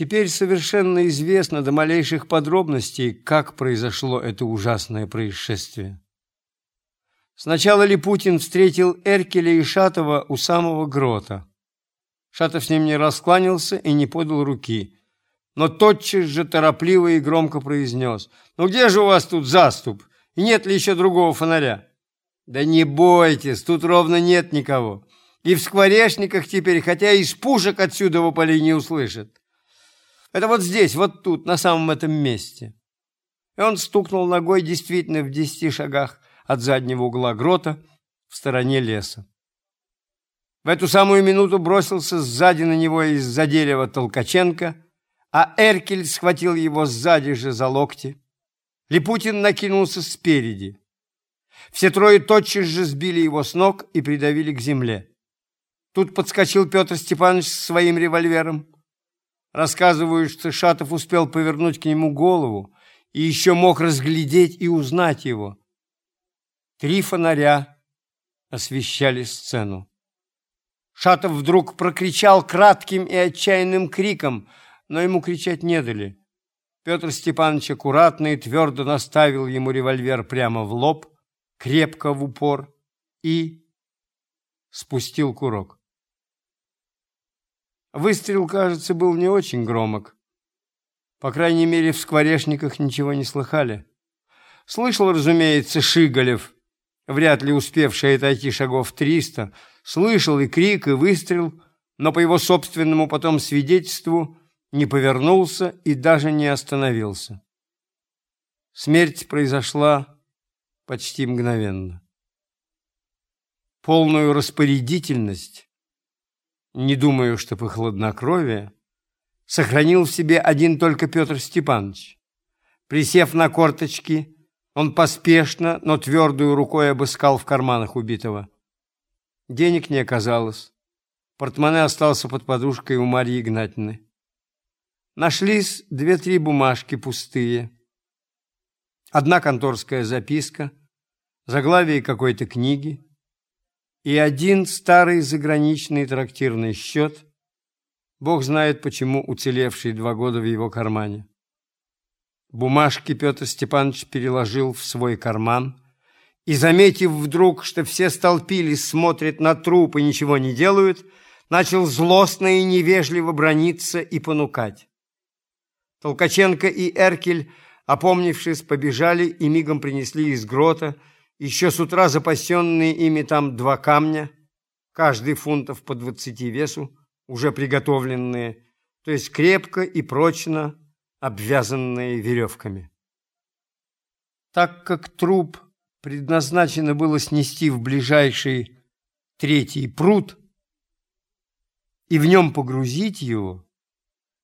Теперь совершенно известно до малейших подробностей, как произошло это ужасное происшествие. Сначала Липутин встретил Эркеля и Шатова у самого грота. Шатов с ним не раскланялся и не подал руки, но тотчас же торопливо и громко произнес. «Ну где же у вас тут заступ? И нет ли еще другого фонаря?» «Да не бойтесь, тут ровно нет никого. И в скворечниках теперь, хотя из пушек отсюда в не услышат. Это вот здесь, вот тут, на самом этом месте». И он стукнул ногой действительно в десяти шагах от заднего угла грота в стороне леса. В эту самую минуту бросился сзади на него из-за дерева Толкаченко, а Эркель схватил его сзади же за локти. Липутин накинулся спереди. Все трое тотчас же сбили его с ног и придавили к земле. Тут подскочил Петр Степанович с своим револьвером. Рассказывают, что Шатов успел повернуть к нему голову и еще мог разглядеть и узнать его. Три фонаря освещали сцену. Шатов вдруг прокричал кратким и отчаянным криком, но ему кричать не дали. Петр Степанович аккуратно и твердо наставил ему револьвер прямо в лоб, крепко в упор и спустил курок. Выстрел, кажется, был не очень громок. По крайней мере, в скворечниках ничего не слыхали. Слышал, разумеется, Шиголев, вряд ли успевший отойти шагов триста, слышал и крик, и выстрел, но по его собственному потом свидетельству не повернулся и даже не остановился. Смерть произошла почти мгновенно. Полную распорядительность не думаю, чтоб и хладнокровие, сохранил в себе один только Петр Степанович. Присев на корточки, он поспешно, но твердую рукой обыскал в карманах убитого. Денег не оказалось. Портмоне остался под подушкой у Марьи Игнатьевны. Нашлись две-три бумажки пустые. Одна конторская записка, заглавие какой-то книги, и один старый заграничный трактирный счет, бог знает почему уцелевший два года в его кармане. Бумажки Петр Степанович переложил в свой карман и, заметив вдруг, что все столпились, смотрят на труп и ничего не делают, начал злостно и невежливо брониться и понукать. Толкаченко и Эркель, опомнившись, побежали и мигом принесли из грота еще с утра запасенные ими там два камня, каждый фунтов по двадцати весу, уже приготовленные, то есть крепко и прочно обвязанные веревками. Так как труп предназначено было снести в ближайший третий пруд и в нем погрузить его,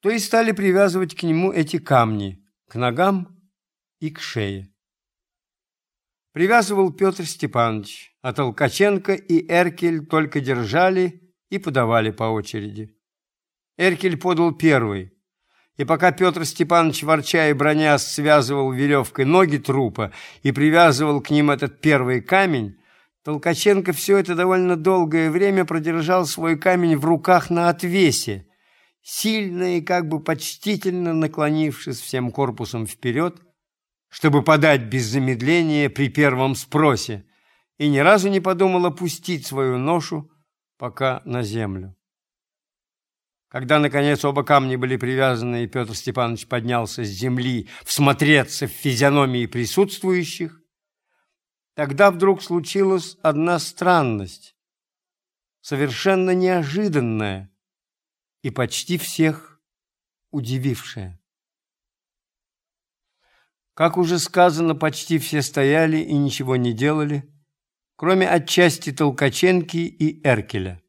то и стали привязывать к нему эти камни, к ногам и к шее. Привязывал Петр Степанович, а Толкаченко и Эркель только держали и подавали по очереди. Эркель подал первый, и пока Петр Степанович, ворча и броня, связывал веревкой ноги трупа и привязывал к ним этот первый камень, Толкаченко все это довольно долгое время продержал свой камень в руках на отвесе, сильно и как бы почтительно наклонившись всем корпусом вперед, чтобы подать без замедления при первом спросе, и ни разу не подумал опустить свою ношу пока на землю. Когда, наконец, оба камня были привязаны, и Петр Степанович поднялся с земли всмотреться в физиономии присутствующих, тогда вдруг случилась одна странность, совершенно неожиданная и почти всех удивившая. Как уже сказано, почти все стояли и ничего не делали, кроме отчасти Толкаченки и Эркеля.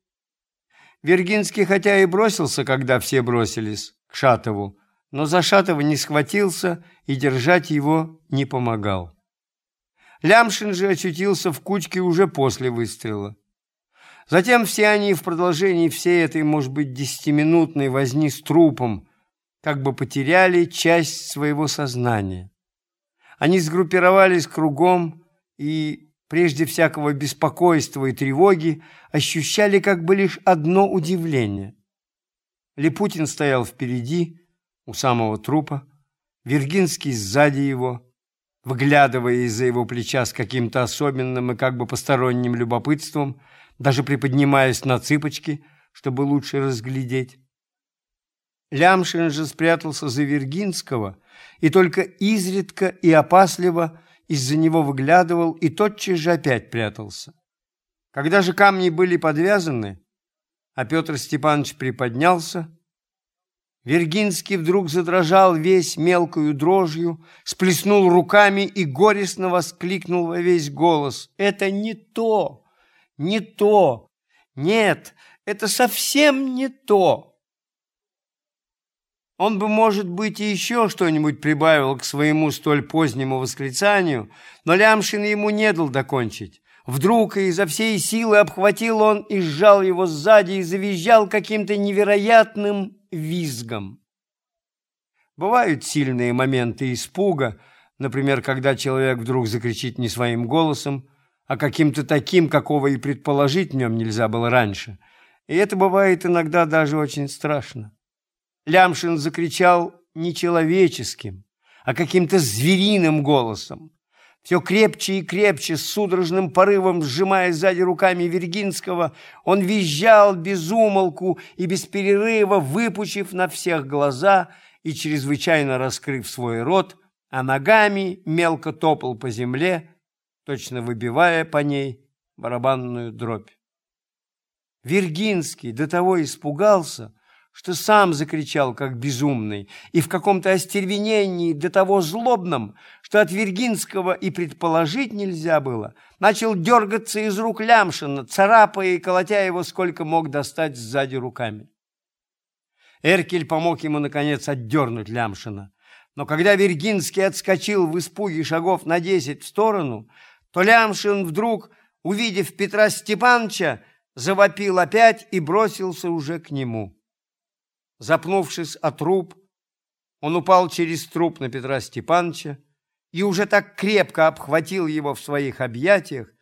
Вергинский хотя и бросился, когда все бросились, к Шатову, но за Шатова не схватился и держать его не помогал. Лямшин же очутился в кучке уже после выстрела. Затем все они в продолжении всей этой, может быть, десятиминутной возни с трупом как бы потеряли часть своего сознания. Они сгруппировались кругом и, прежде всякого беспокойства и тревоги, ощущали как бы лишь одно удивление. Липутин стоял впереди, у самого трупа, Виргинский сзади его, выглядывая из-за его плеча с каким-то особенным и как бы посторонним любопытством, даже приподнимаясь на цыпочки, чтобы лучше разглядеть. Лямшин же спрятался за Виргинского и только изредка и опасливо из-за него выглядывал и тотчас же опять прятался. Когда же камни были подвязаны, а Петр Степанович приподнялся, Вергинский вдруг задрожал весь мелкою дрожью, сплеснул руками и горестно воскликнул во весь голос. «Это не то! Не то! Нет, это совсем не то!» Он бы, может быть, и еще что-нибудь прибавил к своему столь позднему восклицанию, но Лямшин ему не дал докончить. Вдруг изо всей силы обхватил он и сжал его сзади и завизжал каким-то невероятным визгом. Бывают сильные моменты испуга, например, когда человек вдруг закричит не своим голосом, а каким-то таким, какого и предположить в нем нельзя было раньше. И это бывает иногда даже очень страшно. Лямшин закричал не человеческим, а каким-то звериным голосом. Все крепче и крепче, с судорожным порывом сжимая сзади руками Вергинского, он визжал без умолку и без перерыва, выпучив на всех глаза и чрезвычайно раскрыв свой рот, а ногами мелко топал по земле, точно выбивая по ней барабанную дробь. Вергинский до того испугался, что сам закричал, как безумный, и в каком-то остервенении до того злобном, что от Вергинского и предположить нельзя было, начал дергаться из рук Лямшина, царапая и колотя его, сколько мог достать сзади руками. Эркель помог ему, наконец, отдернуть Лямшина. Но когда Вергинский отскочил в испуге шагов на десять в сторону, то Лямшин вдруг, увидев Петра Степановича, завопил опять и бросился уже к нему. Запнувшись о труп, он упал через труп на Петра Степановича и уже так крепко обхватил его в своих объятиях,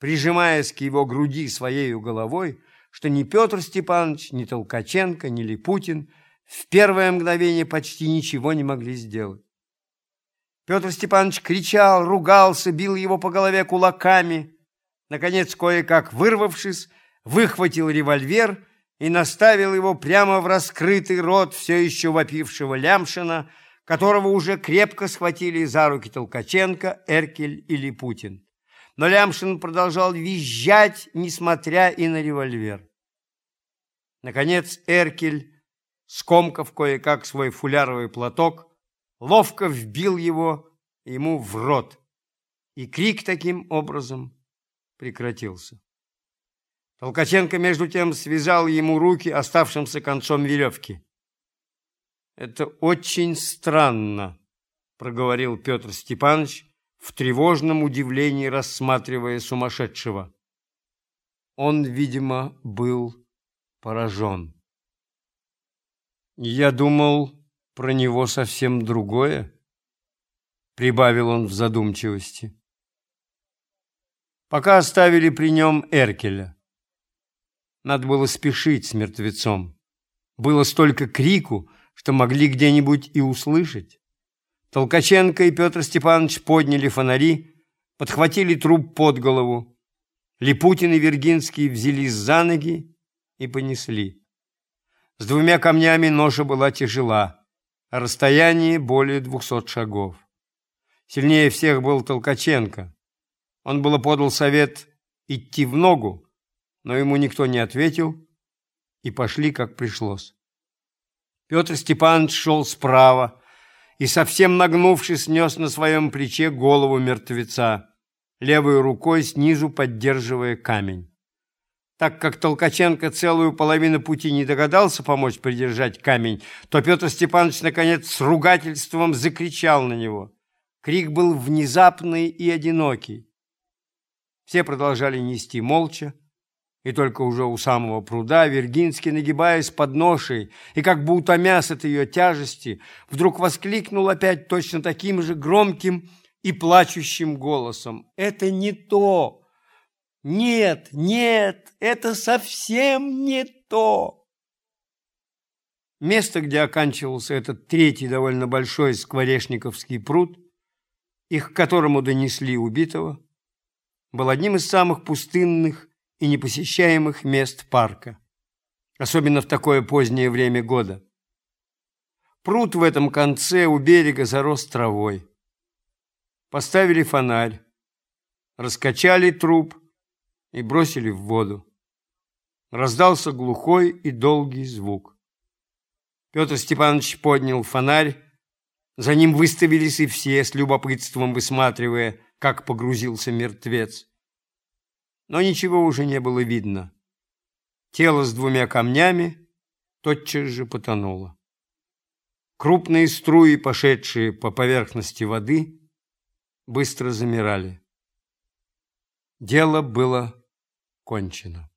прижимаясь к его груди своей головой, что ни Петр Степанович, ни Толкаченко, ни Липутин в первое мгновение почти ничего не могли сделать. Петр Степанович кричал, ругался, бил его по голове кулаками. Наконец, кое-как вырвавшись, выхватил револьвер и наставил его прямо в раскрытый рот все еще вопившего Лямшина, которого уже крепко схватили за руки Толкаченко, Эркель или Путин. Но Лямшин продолжал визжать, несмотря и на револьвер. Наконец Эркель, скомкав кое-как свой фуляровый платок, ловко вбил его ему в рот, и крик таким образом прекратился. Толкаченко, между тем, связал ему руки оставшимся концом веревки. «Это очень странно», — проговорил Петр Степанович, в тревожном удивлении рассматривая сумасшедшего. Он, видимо, был поражен. «Я думал про него совсем другое», — прибавил он в задумчивости. Пока оставили при нем Эркеля. Надо было спешить с мертвецом. Было столько крику, что могли где-нибудь и услышать. Толкаченко и Петр Степанович подняли фонари, подхватили труп под голову. Липутин и Вергинский взялись за ноги и понесли. С двумя камнями ноша была тяжела, а расстояние более двухсот шагов. Сильнее всех был Толкаченко. Он было подал совет идти в ногу, но ему никто не ответил, и пошли, как пришлось. Петр Степанович шел справа и, совсем нагнувшись, нес на своем плече голову мертвеца, левой рукой снизу поддерживая камень. Так как Толкаченко целую половину пути не догадался помочь придержать камень, то Петр Степанович, наконец, с ругательством закричал на него. Крик был внезапный и одинокий. Все продолжали нести молча, и только уже у самого пруда Вергинский, нагибаясь под ношей и как бы утомясь от ее тяжести, вдруг воскликнул опять точно таким же громким и плачущим голосом. «Это не то! Нет, нет, это совсем не то!» Место, где оканчивался этот третий довольно большой скворечниковский пруд, их к которому донесли убитого, был одним из самых пустынных и непосещаемых мест парка, особенно в такое позднее время года. Пруд в этом конце у берега зарос травой. Поставили фонарь, раскачали труп и бросили в воду. Раздался глухой и долгий звук. Петр Степанович поднял фонарь, за ним выставились и все, с любопытством высматривая, как погрузился мертвец. Но ничего уже не было видно. Тело с двумя камнями тотчас же потонуло. Крупные струи, пошедшие по поверхности воды, быстро замирали. Дело было кончено.